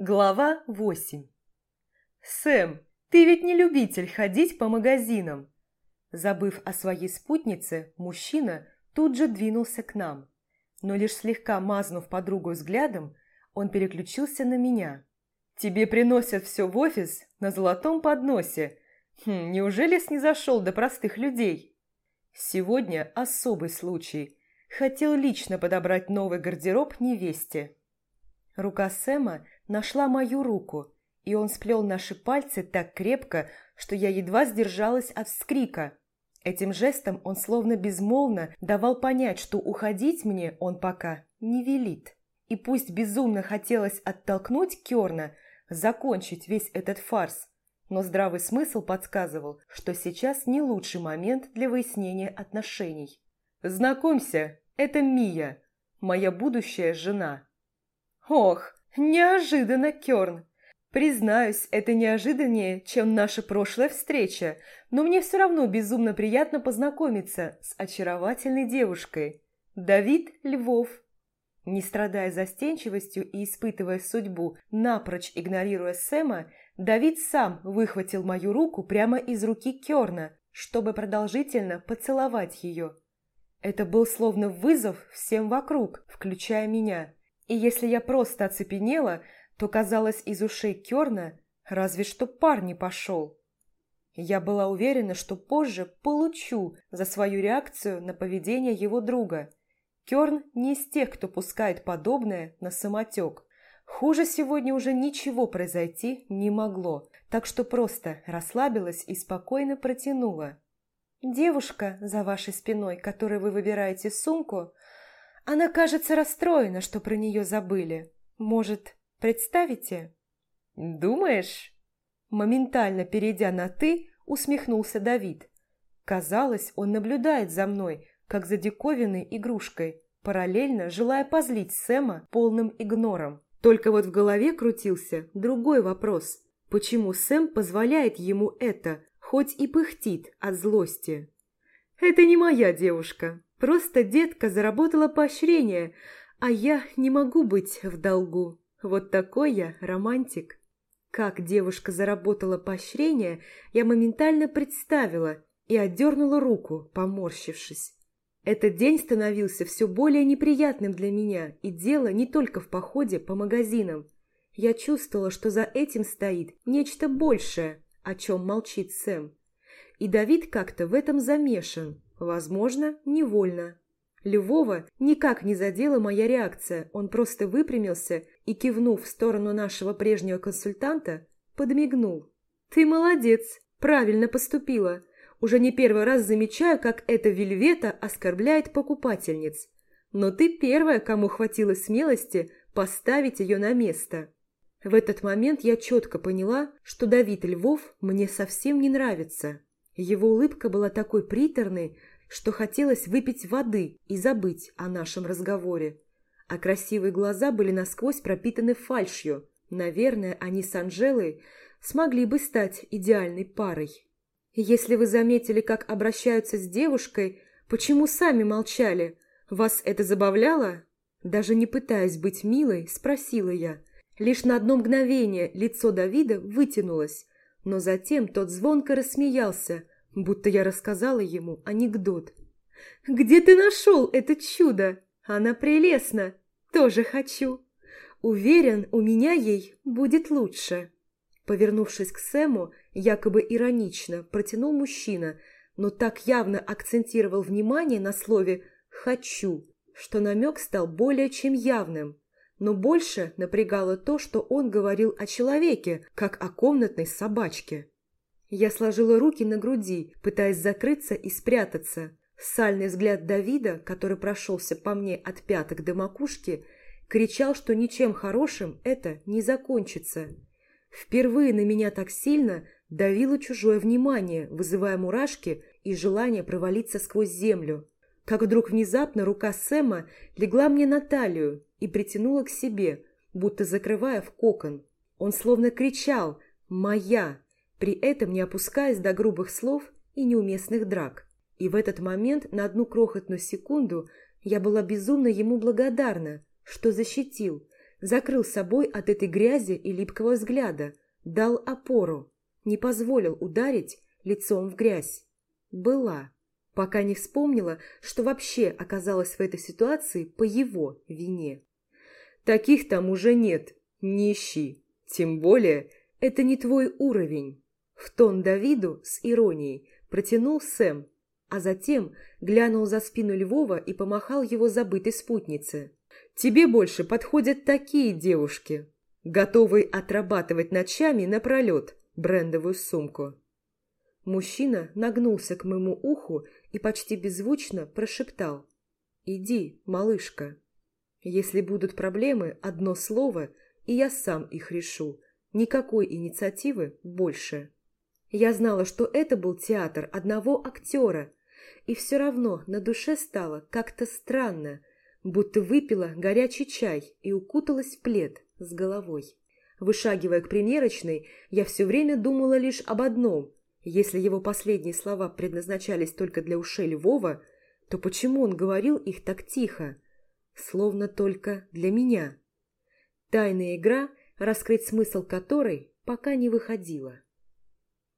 Глава 8 «Сэм, ты ведь не любитель ходить по магазинам!» Забыв о своей спутнице, мужчина тут же двинулся к нам. Но лишь слегка мазнув подругу взглядом, он переключился на меня. «Тебе приносят все в офис на золотом подносе. Хм, неужели снизошел до простых людей?» Сегодня особый случай. Хотел лично подобрать новый гардероб невесте. Рука Сэма нашла мою руку, и он сплел наши пальцы так крепко, что я едва сдержалась от вскрика. Этим жестом он словно безмолвно давал понять, что уходить мне он пока не велит. И пусть безумно хотелось оттолкнуть Керна, закончить весь этот фарс, но здравый смысл подсказывал, что сейчас не лучший момент для выяснения отношений. «Знакомься, это Мия, моя будущая жена». «Ох, неожиданно, Кёрн! Признаюсь, это неожиданнее, чем наша прошлая встреча, но мне все равно безумно приятно познакомиться с очаровательной девушкой. Давид Львов». Не страдая застенчивостью и испытывая судьбу, напрочь игнорируя Сэма, Давид сам выхватил мою руку прямо из руки Керна, чтобы продолжительно поцеловать ее. Это был словно вызов всем вокруг, включая меня. И если я просто оцепенела, то, казалось, из ушей Керна разве что пар не пошел. Я была уверена, что позже получу за свою реакцию на поведение его друга. Керн не из тех, кто пускает подобное на самотек. Хуже сегодня уже ничего произойти не могло, так что просто расслабилась и спокойно протянула. «Девушка за вашей спиной, которой вы выбираете сумку, она, кажется, расстроена, что про нее забыли. Может, представите?» «Думаешь?» Моментально перейдя на «ты», усмехнулся Давид. Казалось, он наблюдает за мной, как за диковинной игрушкой, параллельно желая позлить Сэма полным игнором. Только вот в голове крутился другой вопрос. Почему Сэм позволяет ему это, хоть и пыхтит от злости? «Это не моя девушка. Просто детка заработала поощрение, а я не могу быть в долгу. Вот такой я романтик». Как девушка заработала поощрение, я моментально представила и отдернула руку, поморщившись. Этот день становился все более неприятным для меня, и дело не только в походе по магазинам. Я чувствовала, что за этим стоит нечто большее, о чем молчит Сэм. И Давид как-то в этом замешан, возможно, невольно. Львова никак не задела моя реакция, он просто выпрямился и, кивнув в сторону нашего прежнего консультанта, подмигнул. «Ты молодец, правильно поступила. Уже не первый раз замечаю, как эта вельвета оскорбляет покупательниц. Но ты первая, кому хватило смелости поставить ее на место. В этот момент я четко поняла, что Давид Львов мне совсем не нравится. Его улыбка была такой приторной, что хотелось выпить воды и забыть о нашем разговоре. А красивые глаза были насквозь пропитаны фальшью. Наверное, они с Анжелой смогли бы стать идеальной парой. Если вы заметили, как обращаются с девушкой, почему сами молчали? Вас это забавляло? Даже не пытаясь быть милой, спросила я. Лишь на одно мгновение лицо Давида вытянулось, но затем тот звонко рассмеялся, будто я рассказала ему анекдот. «Где ты нашел это чудо? Она прелестна. Тоже хочу. Уверен, у меня ей будет лучше». Повернувшись к Сэму, якобы иронично протянул мужчина, но так явно акцентировал внимание на слове «хочу», что намек стал более чем явным. Но больше напрягало то, что он говорил о человеке, как о комнатной собачке. Я сложила руки на груди, пытаясь закрыться и спрятаться. Сальный взгляд Давида, который прошелся по мне от пяток до макушки, кричал, что ничем хорошим это не закончится. Впервые на меня так сильно давило чужое внимание, вызывая мурашки и желание провалиться сквозь землю. Как вдруг внезапно рука Сэма легла мне на талию и притянула к себе, будто закрывая в кокон. Он словно кричал «Моя!», при этом не опускаясь до грубых слов и неуместных драк. И в этот момент, на одну крохотную секунду, я была безумно ему благодарна, что защитил, закрыл собой от этой грязи и липкого взгляда, дал опору, не позволил ударить лицом в грязь. Была, пока не вспомнила, что вообще оказалась в этой ситуации по его вине. Таких там уже нет, не. Тем более, это не твой уровень. В тон Давиду с иронией протянул Сэм, а затем глянул за спину Львова и помахал его забытой спутнице. «Тебе больше подходят такие девушки, готовые отрабатывать ночами напролет брендовую сумку». Мужчина нагнулся к моему уху и почти беззвучно прошептал «Иди, малышка». Если будут проблемы, одно слово, и я сам их решу. Никакой инициативы больше. Я знала, что это был театр одного актера, и все равно на душе стало как-то странно, будто выпила горячий чай и укуталась в плед с головой. Вышагивая к примерочной, я все время думала лишь об одном. Если его последние слова предназначались только для ушей Львова, то почему он говорил их так тихо? словно только для меня. Тайная игра, раскрыть смысл которой пока не выходила.